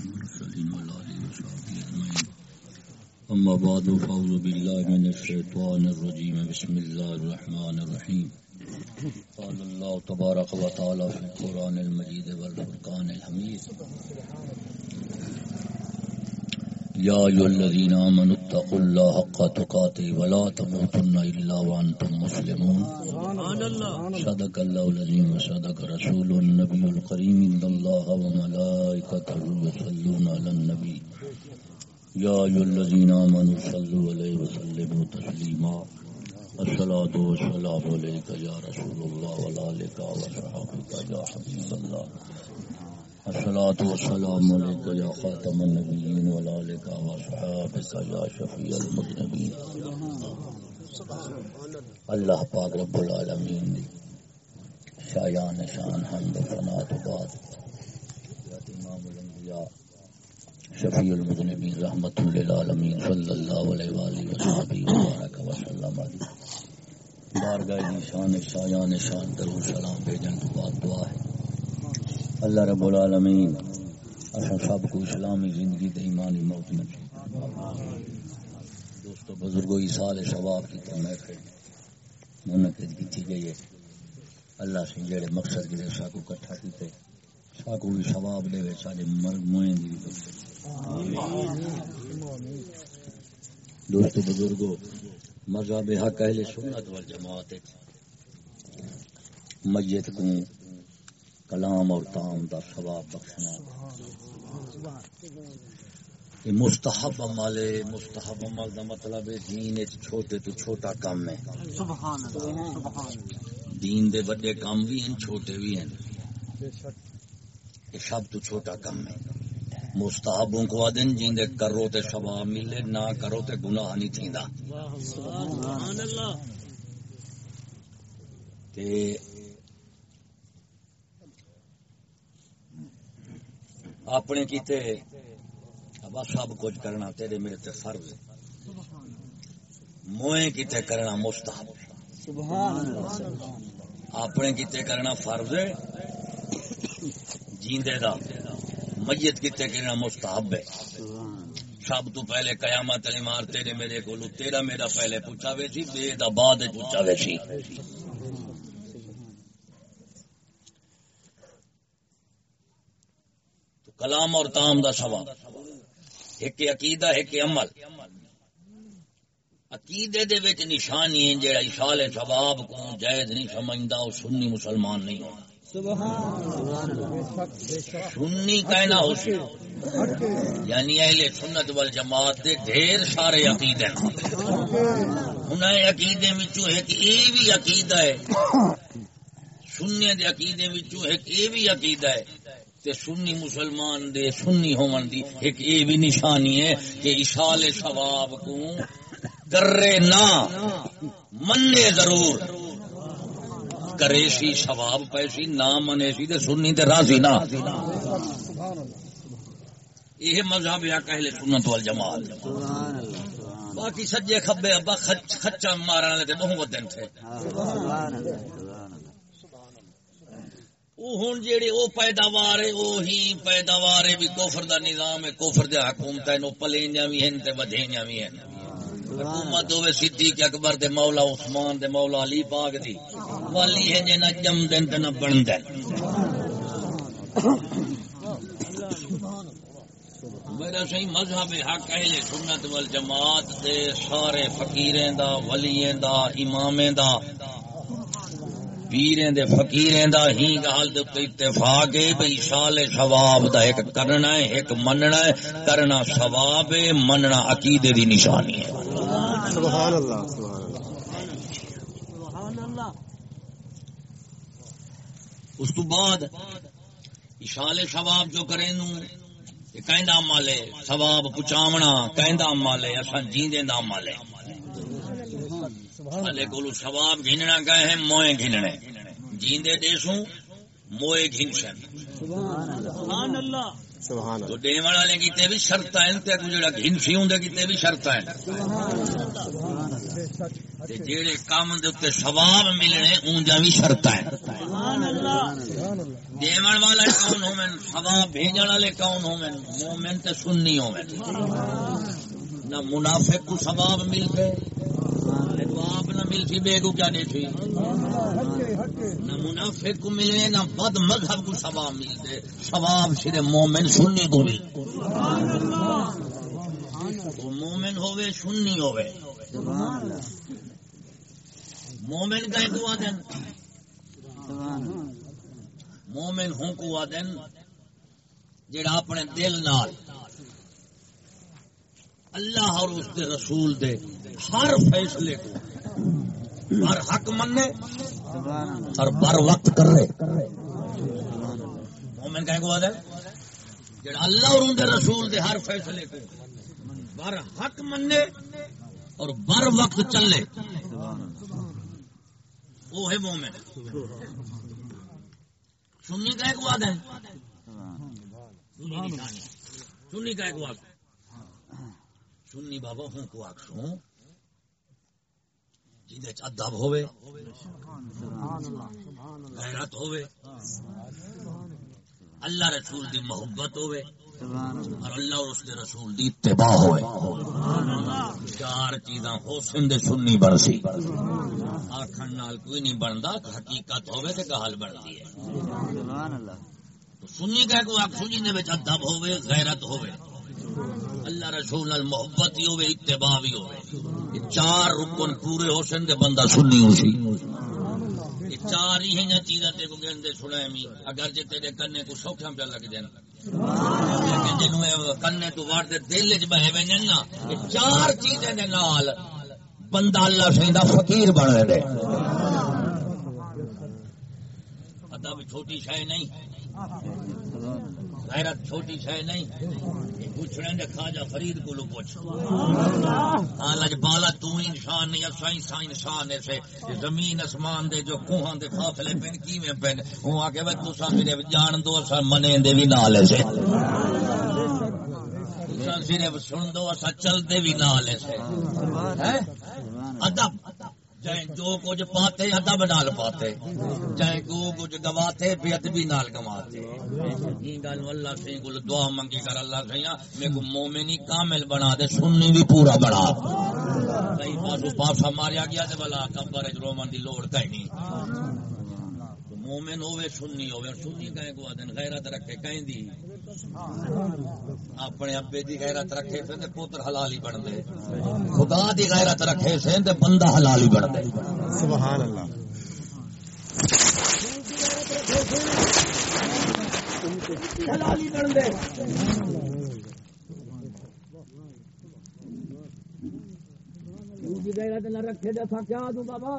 المرسلين وعلى وصحبه أجمعين أما بعد، فأعوذ بالله من الشيطان الرجيم. بسم الله الرحمن الرحيم. قال الله تبارك وتعالى في القرآن المجيد والفرقان الحميد. يا أيها الذين آمنوا اتقوا الله حق تقاته ولا تموتن إلا وأنتم مسلمون. صدق الله العظيم وصدق رسول النبي الكريم. إن الله وملائكته يصلون على النبي. يا أيها الذين آمنوا صلوا عليه وسلموا تسليما. الصلاة والسلام عليك يا رسول الله وعلى آلك وصحبك يا حبيب الله. الصلاة والسلام عليك يا خاتم النبيين وعلى آلك وصحبك يا شفيع المذنبين. اللہ پاک رب العالمین دی شایان شان حمد و ثنا تو بعد امام الانبیاء شفیع المذنبین رحمت للعالمین صلی اللہ علیہ وآلہ وسلم وبارک وسلم بارگاہ دی شان شایان شان درود سلام بھیجن تو بعد دعا ہے. اللہ رب العالمین اصل سب کو اسلامی زندگی دے ایمانی موت نصیب دوستو بزرگوں سال ثواب کی تو محفل منعقد کی گئی ہے۔ اللہ سے جڑے مقصد کے ساکو کٹھا کیتے۔ ساکو بھی ثواب دے سارے مرگ موئیں دی۔ دوستو بزرگوں مذہب حق اہل سنت والجماعت میت کو کلام اور تام دا ثواب بخشنا۔ یہ مستحب عمل ہے مستحب عمل دا مطلب ہے دین چھوٹے تو چھوٹا کام ہے۔ سبحان اللہ سبحان اللہ دین دے بڑے کام بھی ہیں چھوٹے بھی ہیں۔ یہ سب تو چھوٹا کام ہے۔ مستحبوں کو آدن جین دے کرو تے ثواب ملے نہ کرو تے گناہ نہیں تھیندا۔ سبحان اللہ۔ تے اپنے کیتے ابا سب کچھ کرنا تیرے میرے تے فرض ہے۔ موئے کیتے کرنا مستحب اپنے کیتے کرنا فرض ہے۔ جیندے دا، میت کیتے کرنا مستحب ہے۔ سب تو پہلے قیامت علی مار تیرے میرے کو تیرا میرا پہلے پوچھا وے سی، بے دا بعد پوچھا وے سی۔ کلام اور تام دا ثواب ایک عقیدہ، ایک عمل۔ عقیدے دے وچ نشانی ہے جڑا اشال ثواب کو جائز نہیں سمجھدا او سنی مسلمان نہیں ہونا سنی کہنا ہو یعنی اہل سنت والجماعت دے ڈھیر سارے عقیدے ہیں۔ انہیں عقیدے وچوں ایک اے بھی عقیدہ ہے۔ سنی دے عقیدے وچوں ایک اے بھی عقیدہ ہے۔ تے سنی مسلمان دے سنی ہون دی ایک اے بھی نشانی ہے کہ اشال ثواب کو کرے نہ منے ضرور کرے سی ثواب پیسی، نہ منے سی تے سنی تے راضی نہ۔ یہ مذہب یا کہلے سنت والجماعت۔ باقی سجے کھبے، ابا خچ خچا مارن تے بہت دن تھے۔ سبحان اللہ وہ ہوں جیڑے او پیداوار ہے وہی پیداوار ہے، بھی کوفر دا نظام ہے کوفر دے حکومت ہے، نو پلینیاں بھی ہیں تے بدھینیاں بھی ہیں حکومت ہوے صدیق اکبر دے مولا عثمان دے مولا علی پاک دی۔ والی ہے جے نہ جم دین تے نہ بن دین۔ میرا صحیح مذہب حق اہل سنت والجماعت دے سارے فقیریں دا ولییں دا، امامیں دا۔ پیریں دے فقیریں دا ہی گال دے تے اتفاق ہے بھئی سال ثواب دا ایک کرنا ہے ایک مننا ہے کرنا ثواب ہے مننا عقیدے دی نشانی ہے سبحان اللہ سبحان اللہ سبحان اللہ اس تو بعد اشال ثواب جو کریں نو کہندا ہے ثواب پچاونا کہندا ہے اساں جیندے دا عمل ہلے کولو ثواب گھننا گئے ہیں موئے گھننے۔ جیندے دیسوں موئے گھنشن سبحان اللہ۔ سبحان تو اللہ والے کیتے بھی شرط ہیں تے کو جڑا ہنسی ہوندے کیتے بھی شرط ہیں۔ تے جڑے کام دے اوتے ثواب ملنے اونجا بھی شرط ہیں۔ سبحان اللہ۔ دیون والا کون ہومن ثواب بھیجن والے کون ہومن مومن تے سنی ہومن نہ منافق کو ثواب ملتے تو آپ نہ ملتی بے کو کیا دیتی نہ منافق کو ملے، نہ بد مذہب کو ثواب ملتے۔ ثواب صرف مومن سنی کو ملتے تو مومن ہوئے، سنی ہوئے۔ مومن کا ایک دن مومن ہوں کو دن جڑا اپنے دل نال اللہ اور اس کے رسول دے ہر فیصلے کو ہر حق منے اور بر وقت کرے مومن کہیں کو ہے؟ جڑا اللہ اور ان کے رسول دے ہر فیصلے کو بر حق منے اور بر وقت چلے وہ ہے مومن۔ سنی کا ایک وعدہ ہے۔ سنی کا ایک وعدہ۔ سنی بابا ہوں کو آخ آخسوں جہد ادب ہوے غیرت ہوے اللہ رسول دی محبت ہوے اور اللہ۔ اور اس کے رسول دی اتباع ہوے چار چیزاں حسن دے سنی بنسی آخر نال کوئی نہیں بنتا حقیقت ہوے تے کہال بنتی ہے۔ سنی کا کوئی آخ سنی دے وچ ادب ہوے غیرت ہوے اللہ رسول نال محبت ہی ہوے، اتباع بھی ہوے۔ چار رکن پورے حسن دے بندہ سنی ہوسی یہ چار ہی ہیں چیزاں تے کو گندے سنائے می اگر جے تیرے کنے کو سوکھاں پہ لگ جان لیکن جنوں کنے تو وار دے دل وچ بہے وین نا چار چیزیں دے نال بندہ اللہ سیندا فقیر بن دے ادب چھوٹی شے نہیں۔ غیرت چھوٹی شے نہیں پوچھنے دے خواجہ فرید کو لو پوچھ۔ ہاں لج بالا تو انسان نہیں اسا انسان انسان ہے سے۔ زمین اسمان دے جو کوہاں دے فاصلے پن، کیویں پن؟ ہوں آ کے تساں میرے جان دو اسا منے دے بھی نال ہے سے۔ تساں صرف سن دو اسا چل دے بھی نال ہے سے۔ ہاں؟ ادب چاہے جو کچھ پاتے ادب نال پاتے۔ چاہے کو کچھ گواتے، بے ادبی نال گواتے۔ یہ گل اللہ سے کو دعا منگی کر اللہ سے میرے کو مومنی کامل بنا دے سننی بھی پورا بنا کئی پاسو پاسا ماریا گیا تے بلا کبر رومن دی لوڑ کہیں نہیں۔ مومن ہوے سنی ہوے سنی کہیں کو دن غیرت رکھے کہیں دی۔ اپنے ابے دی غیرت رکھے سے تے پتر حلال ہی بن دے۔ خدا دی غیرت رکھے سے تے بندہ حلال ہی بن دے۔ سبحان اللہ حلال ہی بن دے دی غیرت نہ رکھے کیا دوں بابا۔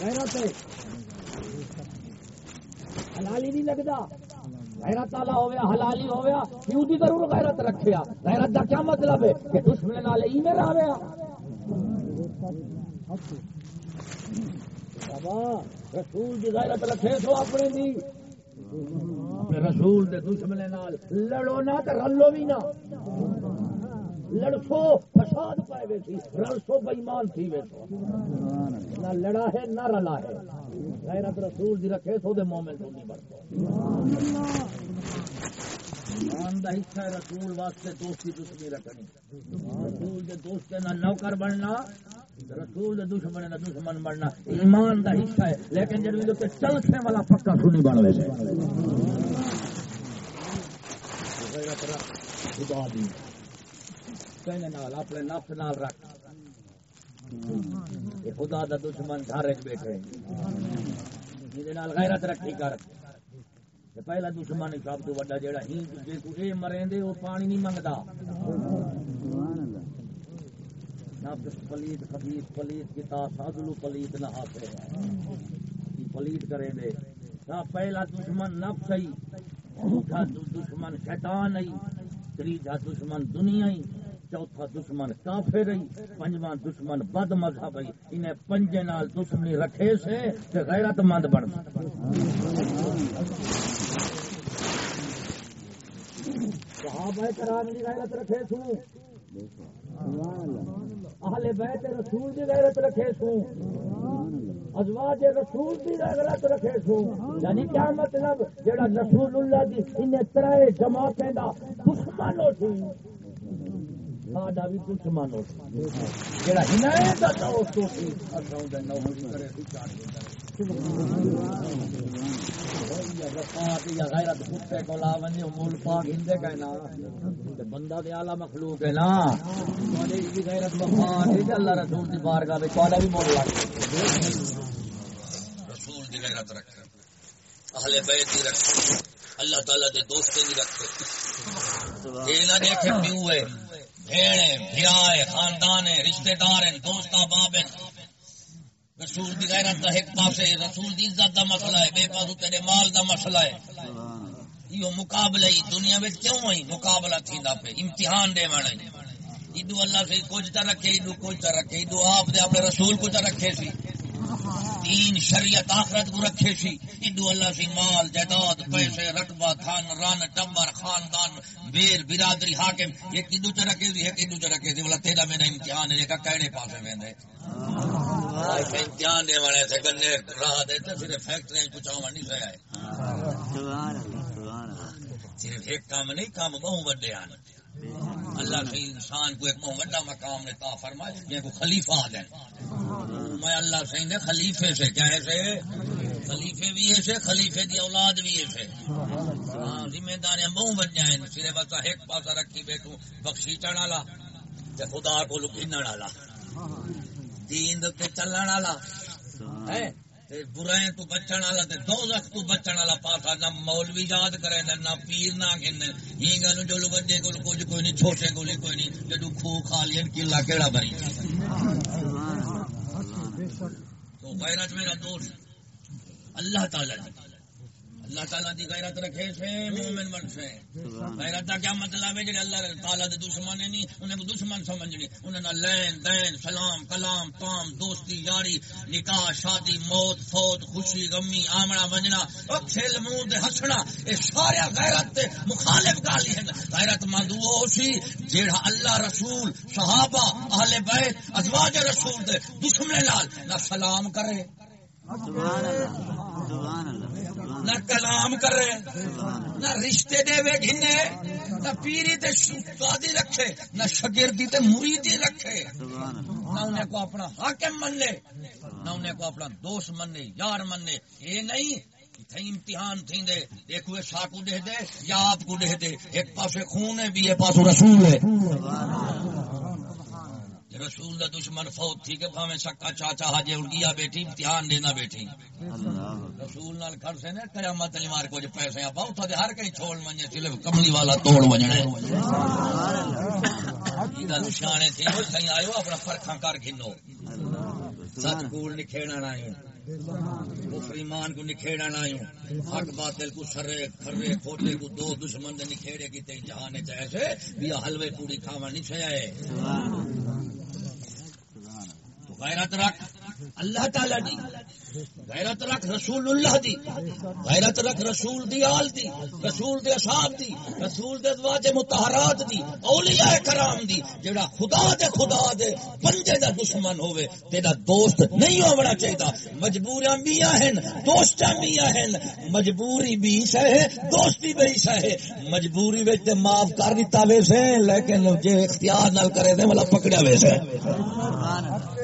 غیرت ہے۔ حلالی نہیں لگتا غیرت والا ہو حلالی ہو کیوں دی ضرور غیرت رکھیا۔ غیرت کا کیا مطلب ہے؟ کہ دشمن نال ای میں رہ رسول دی غیرت رکھے سو اپنے دی۔ اپنے رسول دے دشمن نال لڑو نہ تے رلو بھی نہ۔ لڑسو فساد پائے وے سی رلسو بےمان تھی وے سو نہ لڑا ہے، نہ رلا ہے۔ غیرت رسول دی رکھے سو دے مومن تو نہیں بڑھتے ایمان دا حصہ رسول واسطے، دوستی دشمنی رکھنی۔ رسول دے دوست نہ نوکر بننا، رسول دے دشمن نہ دشمن بننا۔ ایمان دا حصہ ہے۔ لیکن جب یہ چلتے والا پکا سنی بن ویسے غیرت خدا دی۔ کہنے نال اپنے نفس نال رکھ۔ یہ خدا دا دشمن گھر بیٹھے۔ نال غیرت رکھی کر۔ تے پہلا دشمن سب تو بڑا جیڑا ہی جے کو اے مریں دے پانی نہیں منگدا۔ نفس پلیت خبیث پلیت سادلو پلیت نہ ہاسے پلیت کرے دے۔ پہلا دشمن نفس ہی دوسرا دشمن شیطان ہی تیجا دشمن دنیا ہی۔ چوتھا دشمن کافر رہی، پنجواں دشمن بد مذہب رہی۔ انہیں پنجے نال دشمنی رکھے سے تے غیرت مند بن صحابہ کرام دی غیرت رکھے سو۔ اہل بیت رسول دی غیرت رکھے سو۔ ازواج رسول دی غیرت رکھے سو۔ یعنی کیا مطلب؟ جڑا رسول اللہ دی انہیں ترائے جماعتیں دا دشمن ہو سی۔ ساڈا بھی دشمن ہو سی جڑا ہنایت دا دوست ہو سی اساں دے نو کرے سی چار بندہ آلہ مخلوق ہے نا۔ غیرت اللہ رسول کی بارگاہ بھی مول لگ رسول کی غیرت رکھ۔ اہل بیت کی رکھ۔ اللہ تعالی دے دوستے کی رکھ۔ یہ نہ دیکھے پیو ہے۔ بھیڑے، بھیائے خاندان ہے رشتے دار ہیں دوست احباب ہیں رسول دی غیرت دا ایک پاسے، رسول دی عزت دا مسئلہ ہے، بے پاسو تیرے مال دا مسئلہ ہے۔ یہ مقابلہ ہی دنیا میں کیوں ہوئی مقابلہ تھی دا پہ امتحان دے وڑے۔ ادو اللہ سے کچھ تا رکھے ادو کچھ تا رکھے۔ ادو آپ دے، اپنے رسول کو تا رکھے سی۔ دین شریعت آخرت کو رکھے سی۔ ادو اللہ سے مال جائیداد پیسے رقبہ تھان ران ٹمبر خاندان بیر برادری حاکم۔ ایک ادو چ رکھے سی ایک ادو چ رکھے سی بولا تیرا میرا امتحان ہے کہ کہڑے پاسے ویندے۔ امتحان دے والے تھے گنے راہ دیتے صرف فیکٹری پہنچاوا نہیں سیا ہے صرف ایک کام نہیں کام بہت بڑے ہیں اللہ سے انسان کو ایک بہت بڑا مقام نے تا فرمایا یہ کو خلیفہ آ جائے۔ میں اللہ سے نے خلیفے سے کیا ہے سے، خلیفے بھی ہے سے، خلیفے دی اولاد بھی ہے سے۔ ہاں ذمہ داریاں بہت بڑ جائیں صرف بس ایک پاسا رکھی بیٹھوں بخشی چڑھا لا تے خدا کو لکھن والا دین تے چلن والا۔ ہے؟ برائیں تو بچن والا تے دوزخ تو بچن والا پاسا نہ مولوی یاد کرے نہ پیر نہ گن یہ گل جو لو بڑے کول کچھ کوئی نہیں، چھوٹے کول کوئی نہیں جدو کھو کھا لین کلا کیڑا بری تو غیرت میرا دوست اللہ تعالی اللہ تعالیٰ دی غیرت رکھے سے، مومن بن سے۔ غیرت کا کیا مطلب ہے؟ جڑے اللہ تعالیٰ دے دشمن نہیں، انہیں کو دشمن سمجھنی انہیں نہ لین دین، سلام، کلام تام دوستی، یاری، نکاح، شادی، موت، فوت، خوشی، غمی آمنا بننا کھیل منہ دے ہسنا یہ سارے غیرت دے مخالف گالی ہیں۔ غیرت مند وہ سی جیڑا اللہ رسول، صحابہ، اہل بیت، ازواج رسول دے دشمن لال نہ سلام کرے۔ نہ کلام کرے نہ رشتے دے وے گھنے نہ پیری تے شادی رکھے نہ شگردی تے مریدی رکھے۔ نہ انہیں کو اپنا حاکم من لے نہ انہیں کو اپنا دوست مننے یار مننے۔ یہ نہیں امتحان تھی دے ایک ہوئے ساکو دے دے یا آپ کو دے دے۔ ایک پاسے خون ہے بھی ایک پاسو رسول ہے۔ رسول دا دشمن فوت تھی کہ بھاویں سکا چاچا حاجے اڑگیا بیٹھی، امتحان دینا بیٹھی۔ رسول نال کر سے نے قیامت علی مار کچھ پیسے آپ اوتھا دے ہر کہیں چھوڑ منجے صرف کملی والا توڑ وجنا ہے۔ گل شانے تھی وہ سہی آیو اپنا فرقاں کر گھنو۔ سچ کول نکھیڑا نہ آئیں کفر ایمان کو نکھیڑا نہ آئیں حق، باطل کو سرے، کھرے، کھوٹے کو دو دشمن دے نکھیڑے کی تے جہان چاہے سے بیا حلوے پوری کھاوا نہیں چاہے غیرت رکھ، اللہ تعالی دی۔ غیرت رکھ رسول اللہ دی۔ غیرت رکھ رسول دی آل دی، رسول دے اصحاب دی، رسول دے ازواج متحرات دی، اولیاء کرام دی۔ جڑا خدا دے خدا دے، بندے دا دشمن ہوئے تیرا دوست نہیں ہونا چاہیے مجبوریاں میاں ہیں دوستاں میاں ہیں مجبوری بھی ہے، دوستی بھی ہے۔ مجبوری وچ تے معاف کر دیتا ویسے، لیکن جے اختیار نال کرے تے والا مطلب پکڑیا ویسے۔ سبحان اللہ۔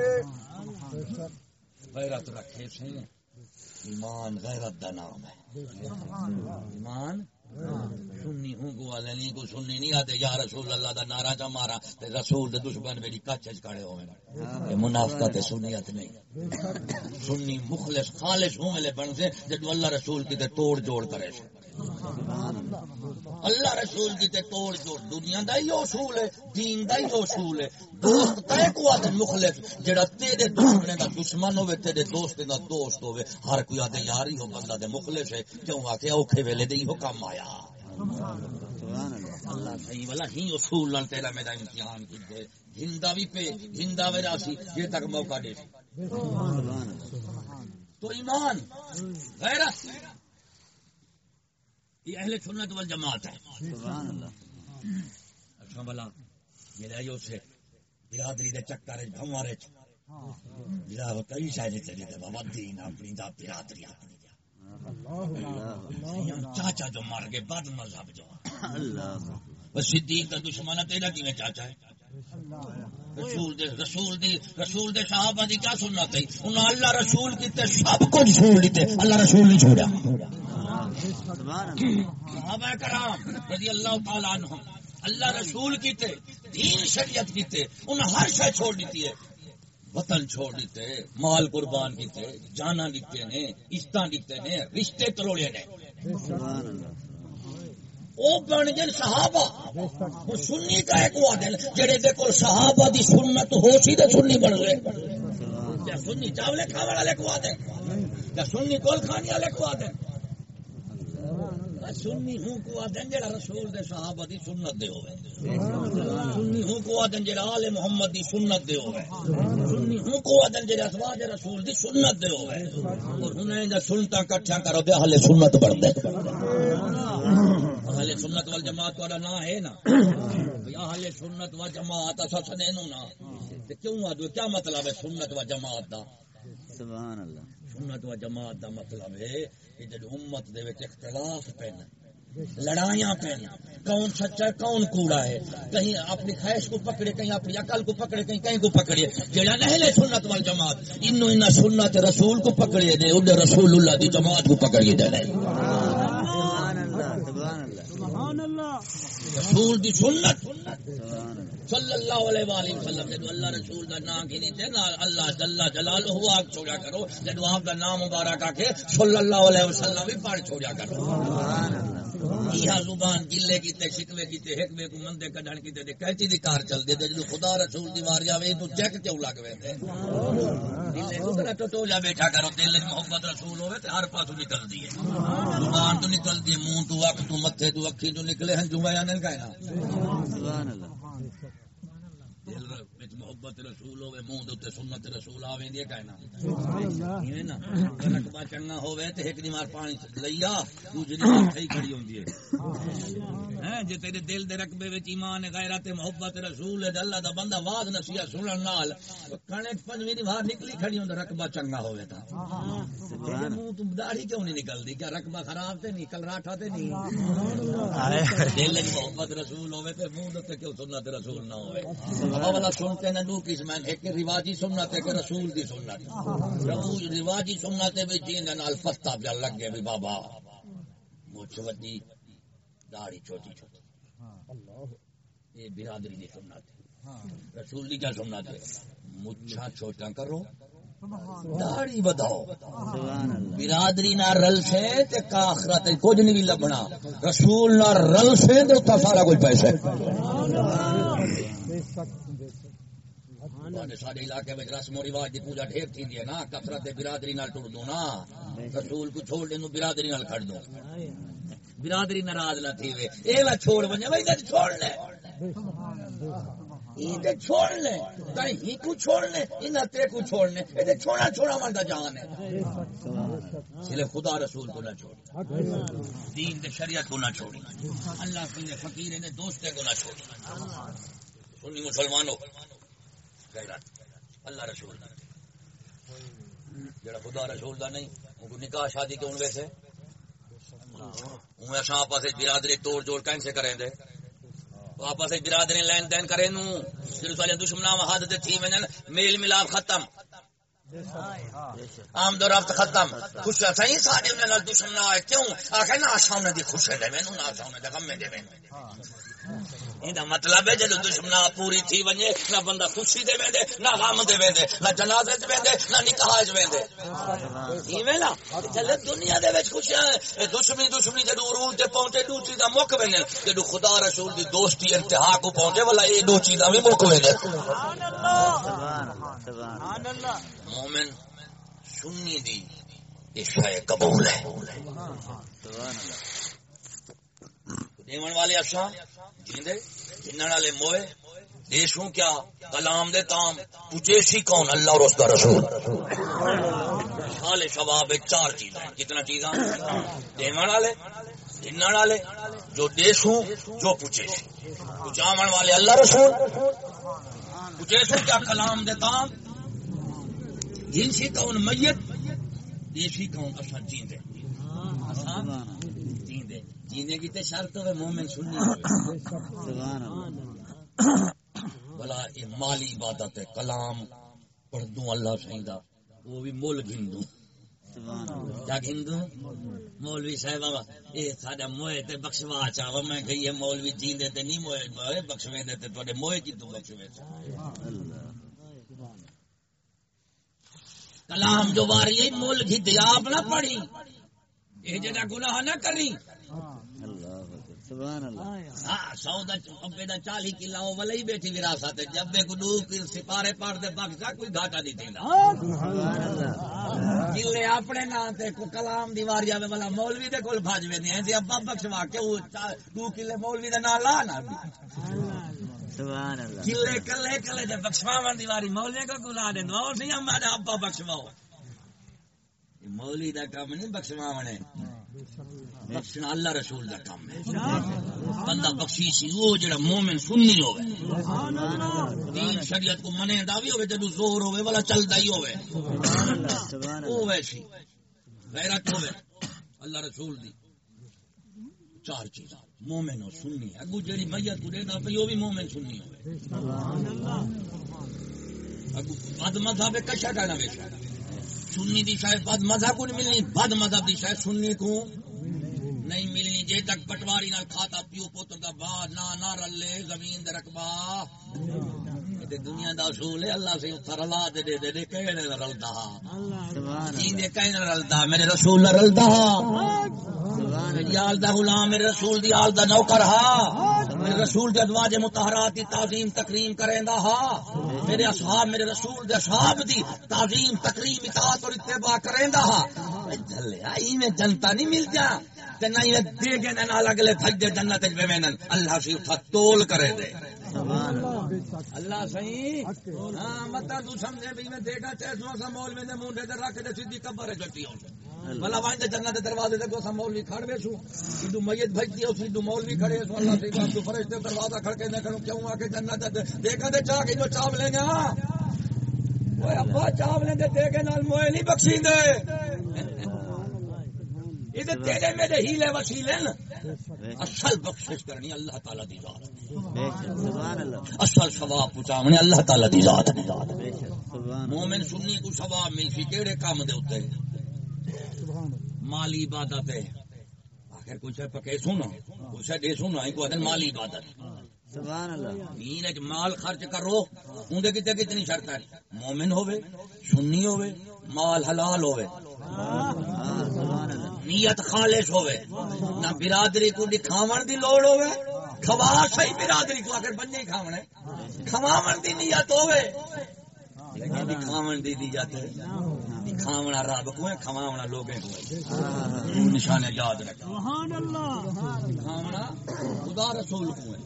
غیرت رکھے سے ایمان غیرت دا نام ہے۔ ایمان؟ سنی ہوں کو والے نہیں کو سننی نہیں آتے۔ یا رسول اللہ دا نارا چا مارا تے رسول دے دشمن میری کچھ کھڑے ہوئے یہ منافقت سنیت نہیں۔ سنی مخلص خالص ہوں ملے بن سے جب اللہ رسول کی تے توڑ جوڑ کرے سے۔ اللہ رسول کی تے توڑ جوڑ دنیا دا ہی اصول ہے، دین دا ہی اصول ہے۔ دوست تے کو آدھے مخلص، جڑا تیرے دشمن دا دشمن ہوے تیرے دوست دا دوست ہوے ہر کوئی آدھے یار ہی ہو، بندہ دے مخلص ہے۔ کیوں آ اوکھے ویلے دے ہی کام آیا؟ اللہ صحیح، والا ہی اصول لن تیرا میرا امتحان کی دے زندہ بھی پہ زندہ بھی راسی یہ تک موقع دے۔ تو ایمان، غیرت۔ یہ اہل سنت والجماعت ہے۔ اچھا یہ سے۔ برادری دے چکر وچ بھوارے جڑا کئی شاید چلی تے بابا دین اپنی دا برادری اپنی چاچا جو مر گئے بد مذہب جو۔ صدیق کا دشمن ہے تیرا کیویں چاچا ہے؟ رسول دے رسول دی رسول دے صحابہ دی کیا سنت ہے؟ انہاں اللہ رسول کیتے سب کچھ چھوڑ دیتے اللہ رسول نہیں چھوڑا صحابہ کرام رضی اللہ تعالی عنہم اللہ رسول کیتے دین شریعت کیتے انہاں ہر شے چھوڑ دیتی ہے۔ وطن چھوڑ دیتے مال قربان کیتے جانا دیتے نے عزتاں دیتے نے رشتے تروڑے نے۔ او بن گئے صحابہ وہ سنی کا ایک ہوا دل جڑے دے کول صحابہ دی سنت ہو سی تے سنی بن گئے سنی چاولے کھاون والے کو دے کیا سنی کول کھانی والے کو دے سنی ہوں کو آدن جڑا رسول دے صحابہ دی سنت دے ہوئے۔ سنی ہوں کو آدن جڑا آل محمد دی سنت دے ہوئے۔ سنی ہوں کو آدن جڑا ازواج رسول دی سنت دے ہوئے۔ اور سنتا کٹھا کرو دے اہل سنت بڑھ دے اہل سنت والجماعت والا نا ہے نا؟ اہل سنت و جماعت اسا سنینو نا تے کیوں آدھو؟ کیا مطلب ہے سنت و جماعت دا؟ سبحان اللہ۔ سنت و جماعت دا مطلب ہے کہ جب امت دے وچ اختلاف پین لڑائیاں پین کون سچا ہے کون کوڑا ہے۔ کہیں اپنی خواہش کو پکڑے کہیں اپنی عقل کو پکڑے کہیں کہیں کو پکڑے۔ جڑا نہیں لے سنت وال جماعت انو ان سنت رسول کو پکڑے دے ان رسول اللہ دی جماعت کو پکڑیے دے سبحان اللہ سبحان اللہ سبحان اللہ۔ رسول دی سنت. سبحان اللہ صلی اللہ علیہ وآلہ وسلم جدو اللہ رسول دا نام کی نہیں تے اللہ جل جلالہ ہوا چھوڑا کرو۔ جدو آپ دا نام مبارک آکے صلی اللہ علیہ وسلم بھی پڑھ چھوڑا کرو۔ سبحان اللہ. یہ زبان گلے کیتے، شکوے کیتے، حکمے کو مندے کڈن کیتے، تے کہتی دی کار چل دے تے جدو خدا رسول دی واری آوے تو چیک چوں لگ ویندے دل کو ذرا ٹٹو جا بیٹھا کرو، دل وچ محبت رسول ہوے تے ہر پاسوں نکلدی ہے۔ زبان تو نکلدی ہے منہ تو اکھ تو متھے تو اکھی تو نکلے ہن جو بیان نہیں کہنا سبحان اللہ۔ دل وچ محبت رسول ہوے منہ دے تے سنت رسول آویں دی کہنا اللہ۔ ایویں نا رقبہ چنگا ہوے تے ایک دی مار پانی لیا دوسری دی مار کھئی کھڑی ہوندی ہے۔ ہیں جے تیرے دل دے رقبے وچ ایمان غیرت محبت رسول ہے تے اللہ دا بندہ واز نصیحت سنن نال کنے پنجویں دی باہر نکلی کھڑی ہوندا رقبہ چنگا ہوے تا۔ تیرے منہ تو داڑھی کیوں نہیں نکلدی؟ کیا رقبہ خراب تے نہیں کل راٹھا تے نہیں؟ دل وچ محبت رسول ہوے تے منہ تے کیوں سنت رسول نہ ہوے بابا والا سنتے نے دو قسم ہیں ایک رواجی سنت ہے کہ رسول دی سنت۔ رواجی سنت بھی جین نال پتا پیا لگ گیا بھی بابا۔ مچھ وڈی داڑھی چھوٹی چھوٹی یہ برادری دی سنت۔ رسول دی کیا سنت ہے؟ مچھا چھوٹا کرو۔ داڑھی بداؤ برادری نہ رل سے تے کاخرت کچھ نہیں لبنا۔ رسول نہ رل سے تے اتنا سارا کچھ پیسہ بے شک بے شک سارے علاقے میں رسم و رواج کی پوجا ڈھیر تھی ہے نا کثرت برادری نال ٹر دو نا۔ رسول کو چھوڑ دے نو برادری نال کھڑ دو برادری ناراض نہ تھی وے۔ اے وا چھوڑ ونجے بھائی تے چھوڑ لے۔ بے شک بے شک این تے چھوڑ لے کہیں ہی کو چھوڑ لے انہاں تے کو چھوڑ لے۔ اے تے چھوڑا چھوڑا مردا جان ہے۔ بے شک بے شک سلے خدا رسول کو نہ چھوڑ۔ دین دے شریعت کو نہ چھوڑی اللہ کے فقیر نے دوستے کو نہ چھوڑی سنی مسلمانوں غیرت اللہ رسول جڑا خدا رسول دا نہیں ان کو نکاح شادی کیوں ویسے ہوں اصا آپس برادری توڑ جوڑ کیسے کریں دے؟ آپس برادری لین دین کریں نو۔ پھر سالے دشمنا حد تے تھی ونجن میل ملاپ ختم۔ آمد و رفت ختم۔ خوش صحیح سارے انہاں نال دشمنا ہے کیوں؟ آکھے نا آشا انہاں دی خوشی دے مینوں نہ آشا انہاں دے غم میں دے مینوں ایندا مطلب ہے جدو دشمنا پوری تھی ونجے، نہ بندہ خوشی دے ویندے، نہ غم دے ویندے، نہ جنازے تے ویندے، نہ نکاح وچ ویندے۔ ایویں نا چلے دنیا دے وچ خوشیاں دشمنی دشمنی جدو عروج تے پہنچے، دو چیزاں مک ویندے جدو خدا رسول دی دوستی انتہا کو پہنچے والا اے دو چیزاں بھی مک ویندے سبحان اللہ سبحان اللہ مومن سنی دی عشاء قبول ہے۔ سبحان اللہ دیون والے اساں جیندے جنن والے موئے دیشوں کیا کلام دے تام پچیسی کون اللہ اور اس کا رسول؟ حال شباب چار چیزیں کتنا چیزاں؟ دیون والے جنن والے جو دیشوں جو پچیسی پچاون والے اللہ رسول؟ پچیسوں کیا کلام دے تام جنسی کون میت دیشی کون اساں جیندے اساں جیندے جینے کی تے شرط ہوے مومن سننی سبحان اللہ۔ بلا یہ مالی عبادت ہے، کلام پڑھ دوں اللہ سہیدا وہ بھی مول گھندوں۔ سبحان اللہ کیا گھندوں؟ مولوی صاحب بابا اے ساڈا موئے تے بخشوا چاوا میں کہ یہ مولوی جیندے تے نہیں موئے موئے بخشوے دے تے تواڈے موئے کی تو بخشوے اللہ کلام جو واری ہے، مول گھد آپ نہ پڑھی۔ یہ جڑا گناہ نہ کری سبحان اللہ۔ ہاں سو دا پپے دا چالی کلا وہ ولی بیٹھی وراثت ہے جب دے کو دو کی سپارے پڑھ دے بخشا کوئی گھاٹا نہیں دیندا سبحان اللہ۔ کلے اپنے نام تے کو کلام آوے والا مولوی دے کول بھاج ویندے ہیں۔ تے ابا بخشوا کے کلے مولوی دا نام لا نہ سبحان اللہ۔ کلے کلے کلے دے بخشواون دیواری مولوی کو دے نو۔ ابا بخشواؤ۔ مولوی دا کام نہیں بخشواون ہے بخشنا اللہ رسول دا کام ہے۔ بندہ بخشی سی وہ جڑا مومن سننی ہوے دین شریعت کو منے دا بھی ہوے جدو زور ہوے والا چلدا ہی ہوے سبحان سبحان اللہ ویسی۔ غیرت ہوے اللہ رسول دی۔ چار چیزاں مومن ہو سننی ہے۔ اگو جڑی میت کو دینا پئی وہ بھی مومن سننی ہوے اگو بد مذہب کشا کا نہ ویسا۔ سننی دی شاید بد مذہب کو نہیں ملنی بد مذہب دی شاید سننی کو نہیں ملنی جے تک پٹواری نال کھاتا پیو پوتر دا با نہ نہ رلے زمین دے رقبہ تے دنیا دا اصول ہے اللہ سے فرلا دے دے دے دے کہنے رلدا۔ سبحان جی اللہ دے کہنے رلدا میرے رسول نہ رلدا۔ سبحان میری آل دا غلام میرے رسول دی آل دا نوکر ہا۔ میرے رسول دے ادواج متحرات دی تعظیم تکریم کریندا ہا۔ میرے اصحاب، میرے رسول دے اصحاب دی تعظیم، تکریم، اطاعت اور اتباع کریندا ہا۔ جھلے آئی میں جنتا نہیں مل جا۔ تے نہیں میں دے گے نہ اگلے تھج دے جنت وچ وینن اللہ سے اٹھا تول کرے دے۔ سبحان اللہ اللہ صحیح؟ ہاں متا تو سمجھے بھی میں دیکھا چیسو سا مولوی نے منڈے تے رکھ دے، سیدھی قبر جٹی ہوں بلا وائن دے جنت دے دروازے تے کو سا مولوی کھڑ وے سو۔ سیدھو میت بھجتی ہے جی، سیدھو مولوی کھڑے سو۔ اللہ سے تو فرشتے دروازہ کھڑ کے نہ کروں کیوں آ کے جنت دے؟ دیکھا تے چاہ کے جو چاو لے گا ہاں۔ اوے ابا چاو لے دے دے کے نال موئے نہیں بخشی دے یہ تیرے میرے ہیلے وسیلے نا۔ اصل بخشش کرنی اللہ تعالی دی ذات اصل ثواب پہنچاونے اللہ تعالی دی ذات سبحان مومن سنی کو ثواب مل سی کیڑے کام دے اوتے؟ مالی عبادت ہے۔ آخر کچھ ہے پکے سونا کچھ ہے دے سونا وقت مالی عبادت۔ سبحان اللہ۔ دین وچ مال خرچ کرو اونده کتے کتنی شرط ہے؟ مومن ہوے سنی ہوے مال حلال ہوے نیت خالص ہوے نہ برادری کو دکھاون دی لوڑ ہوے کھوا صحیح برادری کو اگر بننے کھاونے۔ کھواون دی نیت ہوے لیکن دکھاون دی نیت دکھاونا رب کو ہے کھواونا لوگیں کو ہے۔ ہاں ہاں نشان یاد رکھ کھاونا خدا رسول کو ہے۔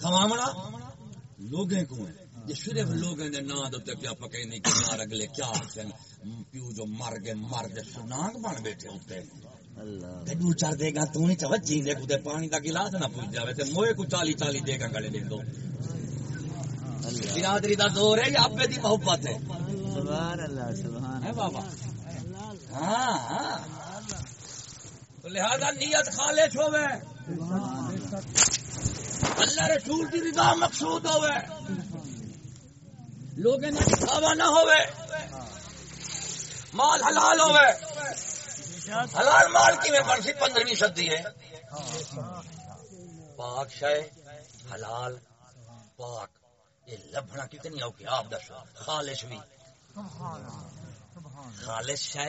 کھواونا لوگیں کو ہے۔ یہ صرف لوگوں دے نام دے کیا پکے نہیں کہ نار اگلے کیا آخر پیو جو مر گئے مر گئے سناگ بن بیٹھے چار دے گا تو نہیں پانی دا گلاس نہ پوچھ جاوے تے موئے کو چالی چالی دے گا گلے دے دو۔ برادری دا دور ہے دی محبت ہے۔ سبحان اللہ سبحان ہے بابا؟ ہاں ہاں۔ تو لہذا نیت خالص ہوے اللہ۔ رسول کی رضا مقصود ہوے نے دکھاوا نہ ہوے مال حلال ہوے حلال مال کی میں بنسی پندرہویں صدی ہے۔ پاک شے حلال پاک۔ یہ لبنا کتنی اوکھی آپ دسو خالص بھی۔ خالص شے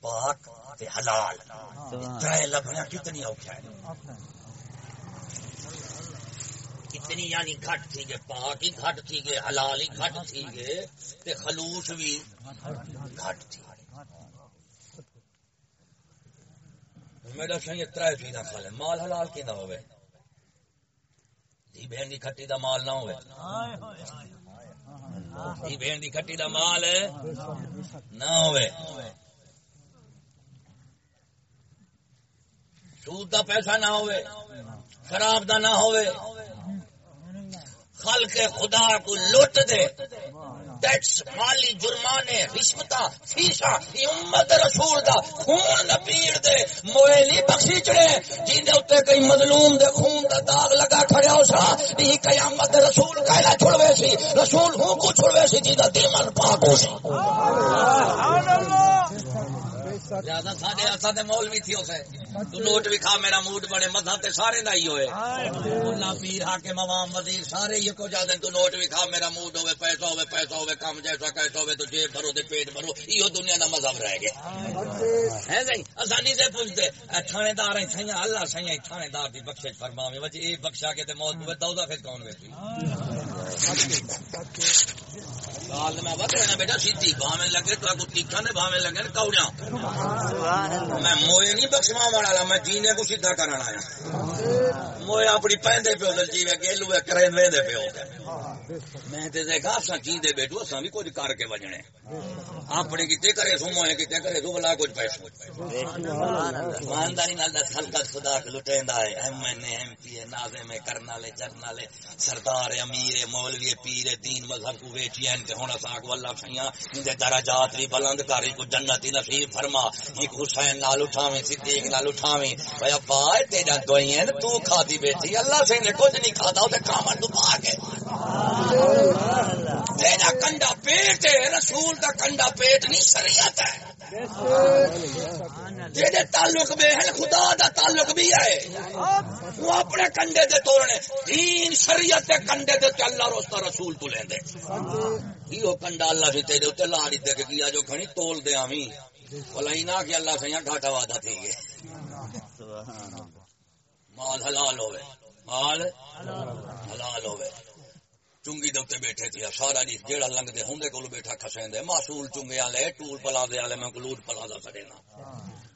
پاک تے حلال۔ ترے لبنا کتنی اوکھا ہے۔ کتنی یعنی گھٹ تھی گے، پاک ہی گھٹ تھی گے، حلال ہی گھٹ تھی گے، تے خلوص بھی گھٹ تھی۔ میرا سنگ تر چیزاں کھا لے، مال حلال کی نہ ہوئے۔ دھی بہن کی کھٹی دا مال نہ ہوئے۔ دھی بہن کی کھٹی دا مال نہ ہوئے۔ سود دا پیسہ نہ ہوئے، شراب دا نہ ہوئے۔ خلق خدا کو لوٹ دے۔ ٹیکس مالی جرمانے رشوتا فیسا امت رسول دا خون نہ پیڑ دے۔ مویلی بخشی چڑے جن دے اتنے کئی مظلوم دے خون دا داغ لگا کھڑیا ہو سا، یہ قیامت رسول کہنا چھڑوے سی۔ رسول ہوں کو چھڑوے سی جی دا دیمن پاک ہو سی زیادہ ساڈے ہاتھاں تے مولوی تھی اسے تو نوٹ بھی کھا، میرا موڈ بنے مدھا تے سارے دا ہی ہوئے۔ اللہ پیر، حاکم، عوام، وزیر، سارے یہ کو جادن تو نوٹ بھی کھا، میرا موڈ ہوئے، پیسہ ہوئے پیسہ ہوئے کام جیسا کیسا ہوئے، تو جیب بھرو تے پیٹ بھرو۔ یہ دنیا دا مذہب رہ گیا۔ ہے نہیں؟ آسانی سے پوچھتے تھانے دار ہیں، سیاں، اللہ سیاں تھانے دار دی بخشش فرماوے۔ وجہ اے بخشا کے تے موت ہوئے دودا پھر کون ویسی گال میں ود بیٹا، سیدھی بھاویں لگے تو اگو تیکھا نے بھاویں لگے، کوڑیاں۔ میں موئے نہیں بخشوا والا میں جینے کو سیدھا کرنا آیا۔ موئے اپنی پہندے پیو دل جیوے گیلو کرے ویندے پیو میں تے دیکھا، اساں جیندے بیٹھو، اساں بھی کچھ کر کے وجنے۔ اپنے کتے کرے سو، موئے کتے کرے سو بلا کچھ پیسے ایمانداری نال دس خلقت خدا کے لٹیندا ہے۔ M N A, M P A, ناظم کرنا لے چرنا لے سردار، امیر مولوی پیر دین مذہب کو بیٹھی ہیں۔ کہ ہن اساں کو اللہ سیاں ان دے درجات بھی بلند کری کو جنت نصیب فرما۔ ایک حسین نال اٹھاویں صدیق نال اٹھاویں۔ بھئی ابا تیرا دوئی تو کھادی بیٹھی۔ اللہ سے نے کچھ نہیں کھادا تے کھاون تو پا کے تیرا کنڈا پیٹ ہے رسول دا کنڈا پیٹ نہیں شریعت ہے۔ جہے تعلق بے ہے خدا دا تعلق بھی ہے۔ وہ اپنے کنڈے دے توڑنے دین شریعت دے کنڈے دے تے اللہ روستا رسول تو لیندے یہ کنڈا اللہ بھی تیرے تے لا دے کہ کیا جو کھنی تول دے آویں۔ بھلا کہ اللہ سیاں گھاٹا وعدہ تھی گئے۔ مال حلال ہوئے۔ مال حلال ہوئے۔ چنگی دے بیٹھے تھے۔ سارا جی جیڑا لنگ دے ہوندے کولو بیٹھا کھسیں دے معصول چنگے والے ٹول پلا دے والے، میں کلوٹ پلا دا سڑے نا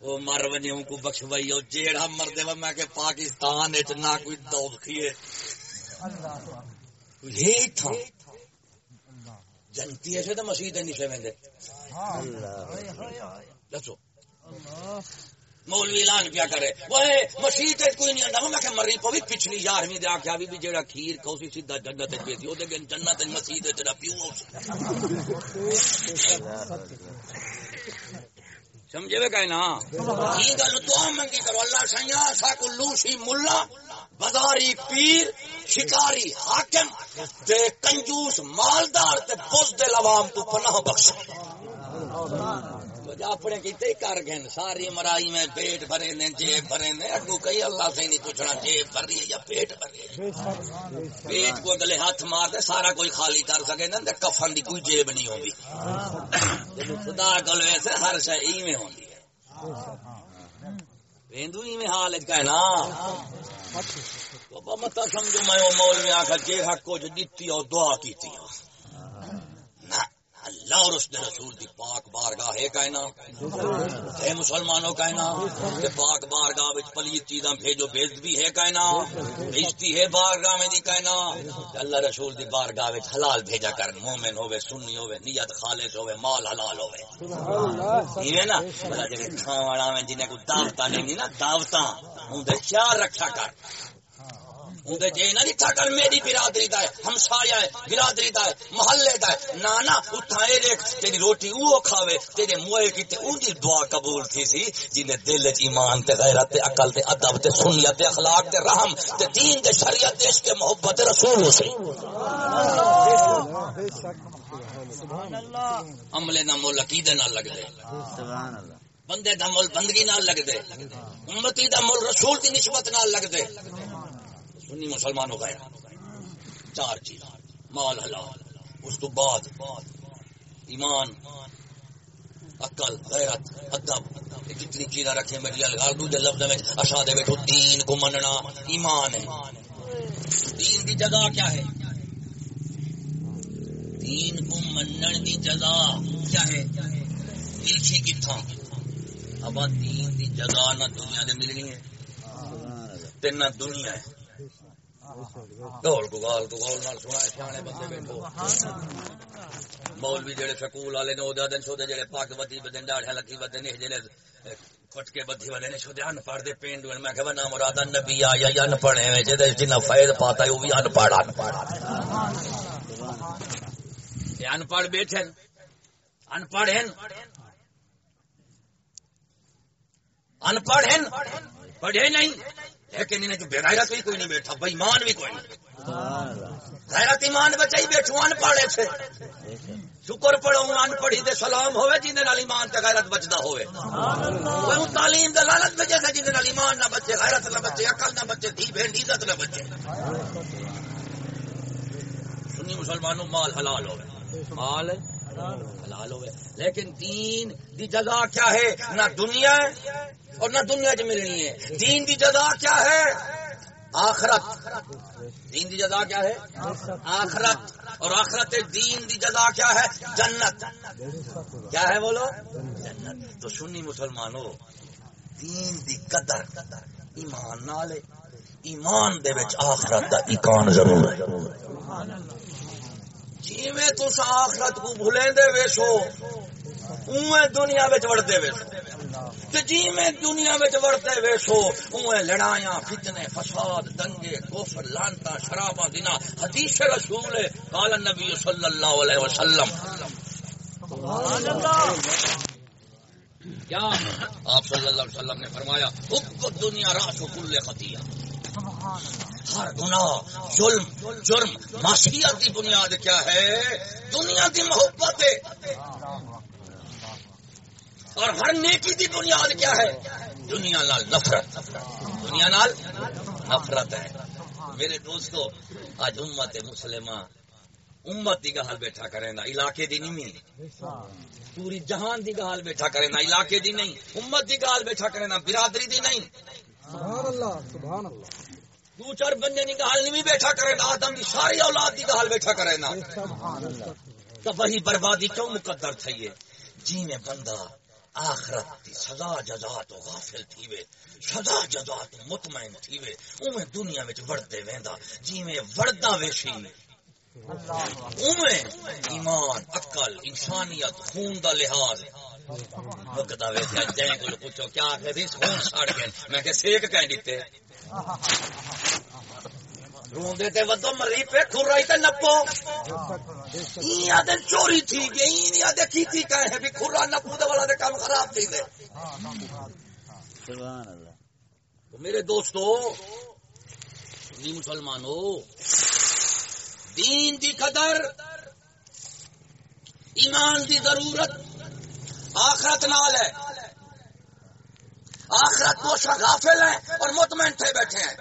او مر ونجے ہوں کو بخشوائی، او جیڑا مر دے، میں کہ پاکستان وچ نہ کوئی دوست کھیے۔ یہ تھا جنتی ایسے تو مسیح نہیں سے ویندے۔ دسو۔ مولوی اعلان کیا کرے؟ وہ مسیح کوئی نہیں آندا۔ میں کہ مری پوی پچھلی یارویں دے آکھیا بھی جیڑا کھیر کھوسی سیدھا جنت وچ بیسی او دے گن جنت وچ مسیح تے تیرا پیو ہو سمجھے وے کہنا یہ گل؟ تو منگی کرو۔ اللہ سیاں سا کو لوسی، ملا، بازاری پیر، شکاری حاکم، تے کنجوس مالدار تے بزدل عوام تو پناہ بخش۔ اپنے کیتے کر گئے ساری مرائی میں پیٹ بھرے نے، جیب بھرے نے۔ اگو کئی اللہ سے نہیں پوچھنا، جیب بھر رہی ہے یا پیٹ بھر رہی ہے؟ پیٹ کو اگلے ہاتھ مار دے، سارا کوئی خالی کر سکے نا کفن دی کوئی جیب نہیں ہوگی خدا کول ویسے ہر شے ایویں ہوندی ہے۔ ویندو ایویں حال وچ کہنا۔ بابا متا سمجھو، میں او مولوی آکھا جے حق کو جو دتی او دعا کیتی نہ اللہ اور اس نے رسول دی پاک بارگاہ ہے کہنا اے مسلمانوں کہنا کہ پاک بارگاہ وچ پلیت چیزاں بھیجو بھیج بھی ہے کہنا بھیجتی ہے بارگاہ میں دی کہنا اللہ رسول دی بارگاہ وچ حلال بھیجا کر، مومن ہوے سنی ہوے نیت خالص ہوے مال حلال ہوے یہ نا؟ بڑا جڑے کھاون میں جنہیں کو دعوتاں نہیں، نا دعوتاں اون دے خیال رکھا کر۔ اندر جے نہ لکھا کر میری برادری دا ہے ہمسایا ہے، برادری دا ہے، محلے دا ہے، نانا اٹھائے دیکھ، تیری روٹی وہ کھاوے، تیرے موئے کی تے ان دی دعا قبول تھی سی جن دل چ ایمان تے غیرت تے عقل تے ادب تے سنیت تے اخلاق تے رحم تے دین تے شریعت تے عشق محبت رسول ہو سی۔ سبحان اللہ عملے نہ مول عقیدے نہ لگ دے سبحان اللہ بندے دا مول بندگی نہ لگ دے امتی دا مول رسول دی نسبت نہ لگ دے سنی مسلمانوں کا چار چیز۔ مال، حلال۔ اس تو بعد ایمان، عقل، غیرت، ادب۔ یہ کتنی چیزاں رکھے میری الگ لفظ میں اشا دے بیٹھو، دین کو مننا ایمان ہے۔ دین دی جگہ کیا ہے؟ دین کو منن دی جگہ کیا ہے؟ پیچھے کتھا اب دین دی جگہ نہ دنیا دے ملنی ہے، تے نہ دنیا ہے۔ ڈول کو گال نال سیانے بندے بیٹھو مولوی جڑے سکول والے نے دن سو دے جڑے پاک بدی بدن ڈاڑھا لکی بدن جڑے کٹکے بدھی والے نے ان پڑھ دے پینڈ میں مراد نبی آیا یا ان پڑھے وے جے فائد پاتا بھی ان پڑھ ان ان پڑھ ان پڑھ ہیں ان پڑھ ہیں پڑھے نہیں لیکن انہیں جو بھی کوئی نہیں بیٹھا بےمان بھی کوئی نہیں۔ غیرت ایمان بیٹھو ان پڑھے سے۔ شکر پڑھو ان پڑھی دے سلام ہوئے جن نال ایمان تے غیرت بچدا ہوئے۔ وہ تعلیم دے لعنت سے جن نال ایمان نہ بچے غیرت نہ بچے عقل نہ بچے دی بہن عزت نہ بچے۔ سنی مسلمانوں مال حلال ہوئے۔ مال حلال ہوئے۔ لیکن دین دی جزا کیا ہے؟ نہ دنیا ہے اور نہ دنیا چ ملنی ہے۔ دین دی جزا کیا ہے؟ آخرت۔ دین دی جزا کیا ہے؟ آخرت۔ اور آخرت دین دی جزا کیا ہے؟ جنت۔ کیا ہے بولو؟ جنت۔ تو سنی مسلمانوں دین دی قدر، ایمان نال ایمان دے وچ آخرت دا ایمان ضرور ہے۔ جیویں تس آخرت کو بھولیں دے ویسو اویں دنیا وچ وڑدے ویسو تے جیویں دنیا وچ وڑدے ویسو اویں لڑائیاں، فتنے، فساد، دنگے، کفر لانتا شراباں دینا حدیث رسول ہے قال النبی صلی اللہ علیہ وسلم۔ کیا آپ صلی اللہ علیہ وسلم نے فرمایا؟ حب دنیا راس کل خطیہ۔ ہر گناہ، ظلم، جرم، معصیت کی بنیاد کیا ہے؟ دنیا کی محبت ہے۔ اور ہر نیکی کی بنیاد کیا ہے؟ دنیا نال نفرت۔ دنیا نال نفرت ہے۔ میرے دوستو، آج امت مسلمہ امت دی گال بیٹھا کرے نا علاقے دی نہیں۔ پوری جہان دی گال بیٹھا کرے نا علاقے دی نہیں۔ امت دی گال بیٹھا کرے نا برادری دی نہیں۔ سبحان اللہ سبحان اللہ۔ دو چار بندے کی گال نہیں بیٹھا کرے نا، آدم کی ساری اولاد کی گال بیٹھا کرے نا۔ تو وہی بربادی کیوں مقدر تھئی ہے؟ جی میں بندہ، آخرت دی سزا جزا تو غافل تھی وے سزا جزا تو مطمئن تھی وے اویں دنیا وچ وڑدے ویندا جی میں وڑدا ویسی۔ اویں ایمان، عقل، انسانیت، خون دا لحاظ۔ مکدا ویسے جائیں کو پوچھو کیا کہ دی؟ خون سڑ گئے۔ میں کہ سیک کہیں دیتے۔ روندے تے ودو مری پہ کھرائی تے نپو چوری تھی گئی کیتی بھی کھرا نپو دے والا دے کام خراب تھی دے سبحان اللہ تو میرے دوستو نی مسلمانو دین دی قدر ایمان دی ضرورت آخرت نال ہے آخرت کو غافل ہے اور مطمئن تھے بیٹھے ہیں۔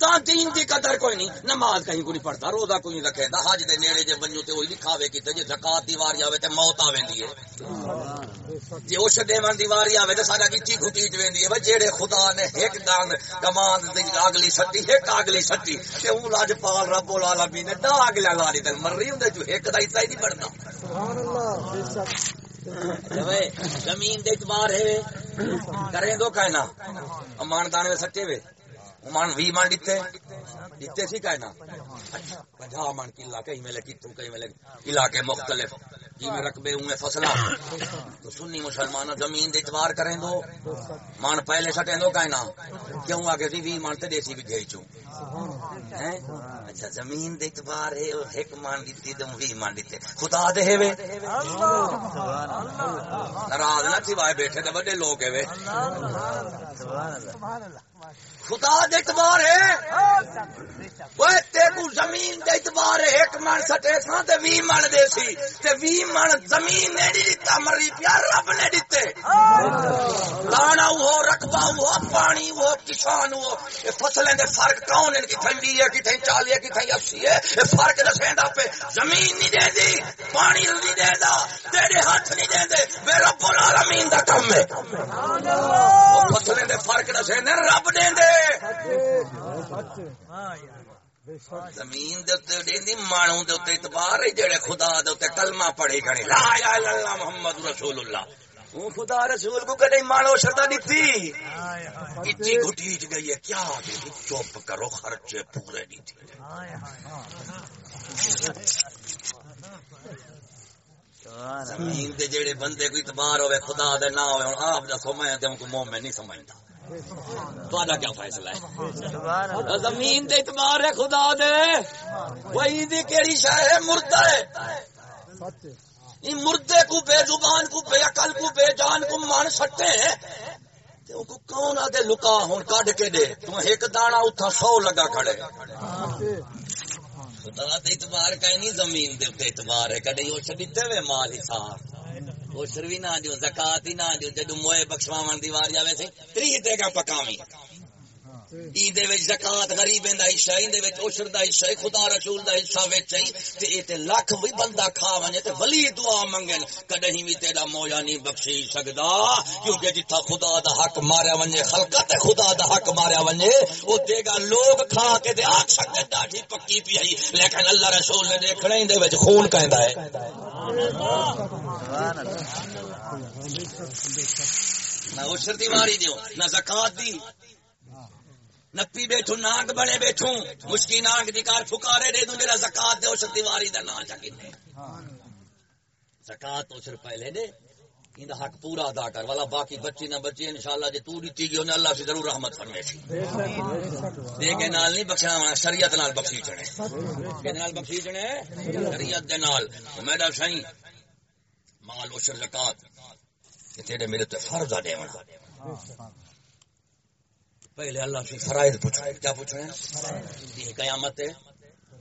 تا دین دی قدر کوئی نہیں، نماز کہیں کو نہیں پڑھتا، روزہ کوئی نہیں رکھے حج دے نیڑے جے بنجو تے وہی لکھاوے کیتے جے زکات دی واری آوے تے موت آویندی ہے۔ جے اس دیوان دی واری آوے تے ساڈا کچی کھٹیج ویندی ہے بھئی جیڑے خدا نے ایک دان کمان دی اگلی سٹی، ایک اگلی سٹی، تے او لاج پال رب العالمین نے دا اگلا لاری تے مر رہی ہوندے جو ایک دا حصہ ہی نہیں بڑھنا سبحان اللہ، بے شک۔ زمین دے اعتبار ہے، کریں دو کہنا امان دانے میں سچے وے۔ امان وی مان دیتے دیتے سی کہنا پنجا اچھا، من کلا کہیں ملے کتوں کہیں ملے، علاقے مختلف۔ میں رقبے ہوئے فصلہ تو سنی مسلمان، زمین دے اعتبار کریں دو۔ مان پہلے سٹیں دو کہنا کیوں؟ آگے سی وی مان تے دیسی بھی گئی چوں۔ اچھا زمین دے اعتبار ہے ایک مان دیتی تو وی مان دیتے خدا دے ہے وے۔ ناراض نہ تھی وائے بیٹھے تے بڑے لوگ ہے وے۔ سبحان اللہ۔ خدا دے اعتبار ہے۔ وہ تیکو زمین دے اعتبار ایک من سٹے ساں تے وی من دے سی۔ تے وی من زمین نے نہیں دیتا مری پیا رب نے دیتے لانا وہ رقبہ وہ پانی وہ کسان وہ یہ فصلیں دے فرق کون ان کی ٹھنڈی ہے کی کتھیں چالی ہے کی کتھیں اسی ہے۔ یہ فرق دسیندا پہ زمین نہیں دے دی، پانی نہیں دے دا۔ تیرے ہاتھ نہیں دے دے، بے رب العالمین دا کم ہے۔ وہ فصلیں دے فرق دسیندے رب زمین مانو دے اوتے جڑے خدا دے اوتے کلمہ پڑھی کھڑے۔ لا الہ الا اللہ محمد رسول اللہ۔ وہ خدا رسول کو کدی مانو شردا دیتی۔ اتنی گھٹیچ گئی ہے، کیا دیدی چپ کرو، خرچے پورے نہیں تھے زمین دے جڑے بندے کو اعتبار ہوئے، خدا دے نہ ہوئے ہن آپ دسو، میں تے کو مومن نہیں سمجھدا تہاڈا کیا فیصلہ ہے؟ زمین دے اعتبار ہے خدا دے۔ وہی دی کیڑی شے ہے مردہ ہے۔ مردے کو بے زبان کو بے عقل کو بے جان کو مان سکتے ہیں۔ کو کون آدھے لکا ہوں کڈ کے دے؟ تم ایک دانا اتھا سو لگا کھڑے۔ خدا تے اعتبار کہیں نہیں زمین دے اعتبار ہے۔ اوشر دیتے وے مال حساب اوشر بھی نہ دیو زکات ہی نہ دیو جدو موئے بخشواون دی وار جاوے سی 30 تے پکاویں۔ ای دے وچ زکات غریبیں دا حصہ ای دے وچ عشر دا حصہ خدا رسول دا حصہ وچ ہی تے اے تے لاکھ وی بندہ کھا ونجے تے ولی دعا منگن کدی وی تیرا مویا نہیں بخشی سکدا، کیونکہ جتھا خدا دا حق ماریا ونجے، خلقت تے خدا دا حق ماریا ونجے، او دے گا لوگ کھا کے تے آکھ سکدے ڈاڈھی پکی پی آئی لیکن اللہ رسول نے دیکھنا ای دے وچ خون کہندا ہے۔ نہ عشر دی واری دیو، نہ زکات دی۔ نپی بیٹھو نانگ بنے بیٹھو۔ مشکی نانگ دی کار پھکارے دے دوں، میرا زکات دے اوشر دیواری دا نا چکی دے۔ زکات اوشر پہلے دے۔ ان دا حق پورا ادا کر، والا باقی بچی نہ بچی، انشاءاللہ جے تو دیتی گئی، انہیں اللہ سے ضرور رحمت فرمے سی دے کے نال نہیں بخشنا ہونا شریعت نال بخشی چڑے کے نال بخشی چڑے شریعت دے نال۔ میرا سائیں۔ مال، اوشر، زکات۔ کہ تیرے میرے تے فرض دے ونا پہلے اللہ سے فرائض پوچھو کیا پوچھنا ہے یہ قیامت ہے۔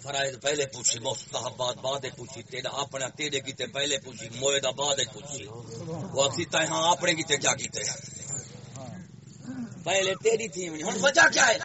فرائض پہلے پوچھی مستحبات بعد پوچھی، تیرا اپنا، تیرے کیتے پہلے پوچھی موئے دا بعد پوچھی۔ وہ اسی ہاں اپنے کیتے کیا کیتے پہلے تیری تھی ہن وجہ کیا ہے؟